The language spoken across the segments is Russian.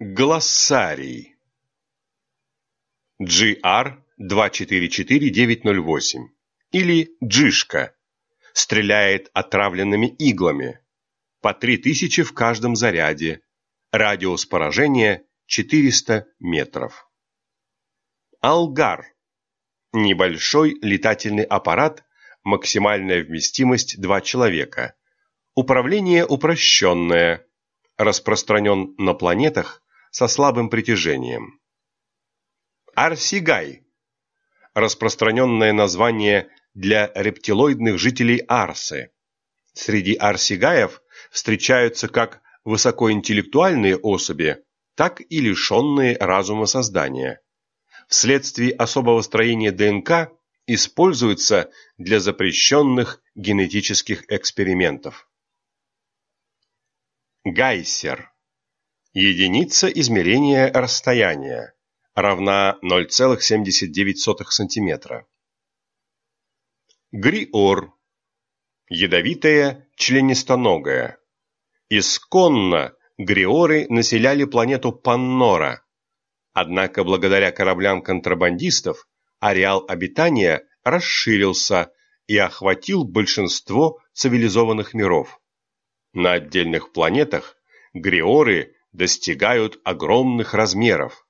Глоссарий. GR-244908 или Джишка. Стреляет отравленными иглами. По 3000 в каждом заряде, радиус поражения 400 метров. Алгар – небольшой летательный аппарат, максимальная вместимость 2 человека, управление упрощенное, распространен на планетах со слабым притяжением. Арсигай – распространенное название для рептилоидных жителей Арсы. Среди арсигаев встречаются как высокоинтеллектуальные особи, так и лишенные разума создания. Вследствие особого строения ДНК используются для запрещенных генетических экспериментов. Гайсер. Единица измерения расстояния равна 0,79 см. Гриор. Ядовитая членистоногая. Исконно гриоры населяли планету Паннора. Однако благодаря кораблям контрабандистов ареал обитания расширился и охватил большинство цивилизованных миров. На отдельных планетах гриоры достигают огромных размеров.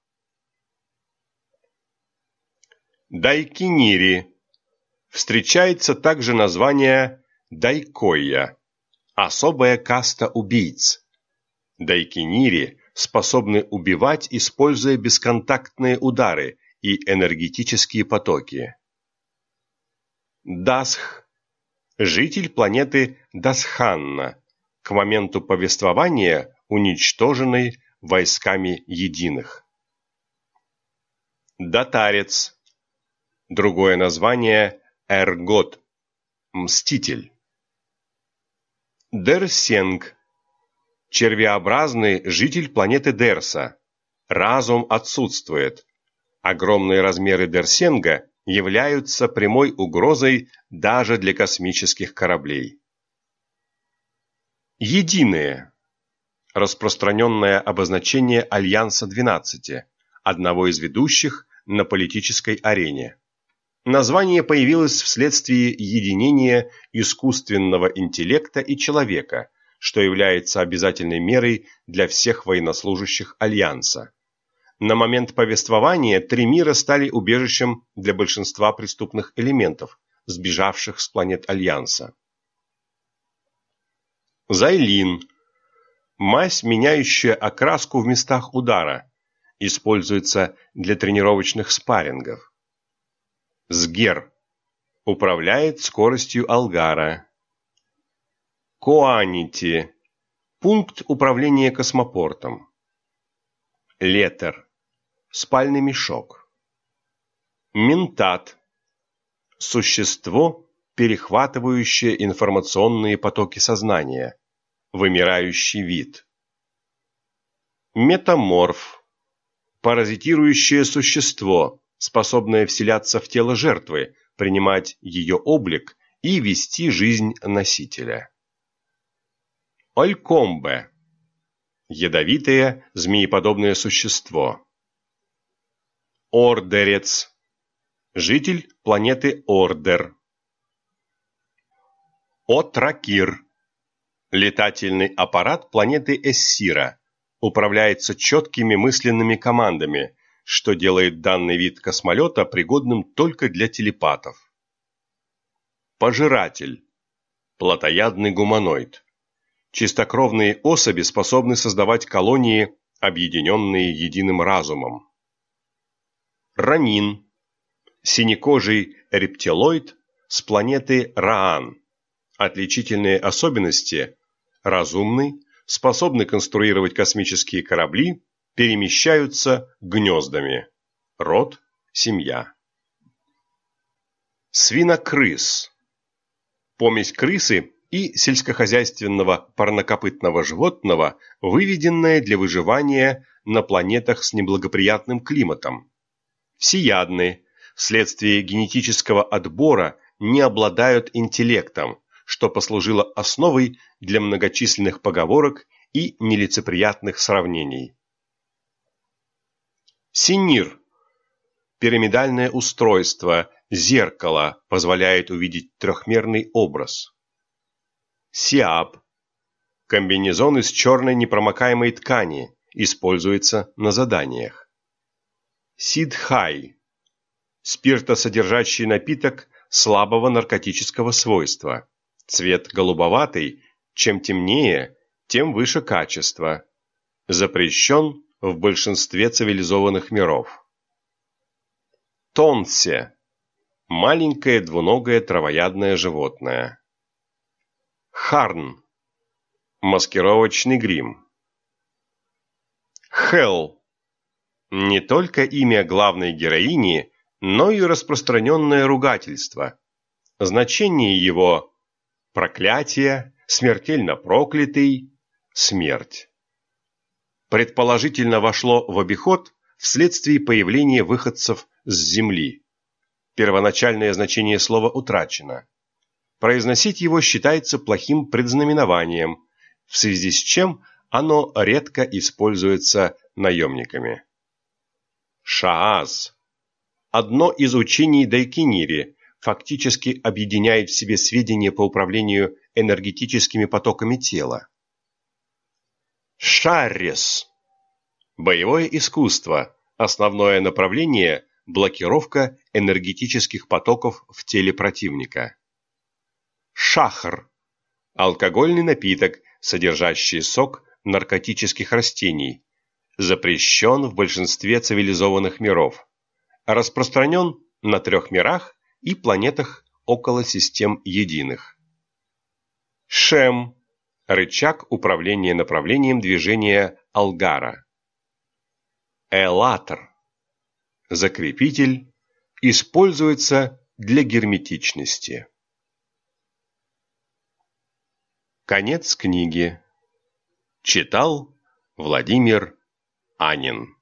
Дайкинири. Встречается также название дайкойя, особая каста убийц. Дайкинири способны убивать, используя бесконтактные удары и энергетические потоки. Дасх – житель планеты Дасханна, к моменту повествования уничтоженной войсками единых. Датарец. Другое название – Эргот, Мститель. Дерсенг. Червеобразный житель планеты Дерса. Разум отсутствует. Огромные размеры Дерсенга являются прямой угрозой даже для космических кораблей. Единые. Распространенное обозначение Альянса 12, одного из ведущих на политической арене. Название появилось вследствие единения искусственного интеллекта и человека, что является обязательной мерой для всех военнослужащих Альянса. На момент повествования три мира стали убежищем для большинства преступных элементов, сбежавших с планет Альянса. Зайлин. Мазь, меняющая окраску в местах удара, используется для тренировочных спаррингов. Сгер. Управляет скоростью Алгара. Коанити. Пункт управления космопортом. Летер спальный мешок. Ментат – существо, перехватывающее информационные потоки сознания, вымирающий вид. Метаморф – паразитирующее существо, способное вселяться в тело жертвы, принимать ее облик и вести жизнь носителя. Олькомбе – ядовитое змееподобное существо Ордерец. Житель планеты Ордер. Отракир. Летательный аппарат планеты Эссира. Управляется четкими мысленными командами, что делает данный вид космолета пригодным только для телепатов. Пожиратель. Плотоядный гуманоид. Чистокровные особи способны создавать колонии, объединенные единым разумом. Ранин, синекожий рептилоид с планеты Раан. Отличительные особенности – разумный, способный конструировать космические корабли, перемещаются гнездами. Род – семья. Свинокрыс. Помесь крысы и сельскохозяйственного парнокопытного животного, выведенная для выживания на планетах с неблагоприятным климатом всеядны, вследствие генетического отбора не обладают интеллектом, что послужило основой для многочисленных поговорок и нелицеприятных сравнений. Синир. Пирамидальное устройство, зеркало позволяет увидеть трехмерный образ. Сиаб. Комбинезон из черной непромокаемой ткани, используется на заданиях. Сидхай. Спиртосодержащий напиток слабого наркотического свойства. Цвет голубоватый, чем темнее, тем выше качество. Запрещен в большинстве цивилизованных миров. Тонсе. Маленькое двуногое травоядное животное. Харн. Маскировочный грим. Хелл. Не только имя главной героини, но и распространенное ругательство. Значение его – проклятие, смертельно проклятый, смерть. Предположительно вошло в обиход вследствие появления выходцев с земли. Первоначальное значение слова утрачено. Произносить его считается плохим предзнаменованием, в связи с чем оно редко используется наемниками. Шааз Одно из учений Дайкинири фактически объединяет в себе сведения по управлению энергетическими потоками тела. Шаррес. Боевое искусство. Основное направление – блокировка энергетических потоков в теле противника. Шахр. Алкогольный напиток, содержащий сок наркотических растений. Запрещен в большинстве цивилизованных миров распространен на трех мирах и планетах около систем единых. Шем – рычаг управления направлением движения Алгара. Элатор – закрепитель, используется для герметичности. Конец книги. Читал Владимир Анин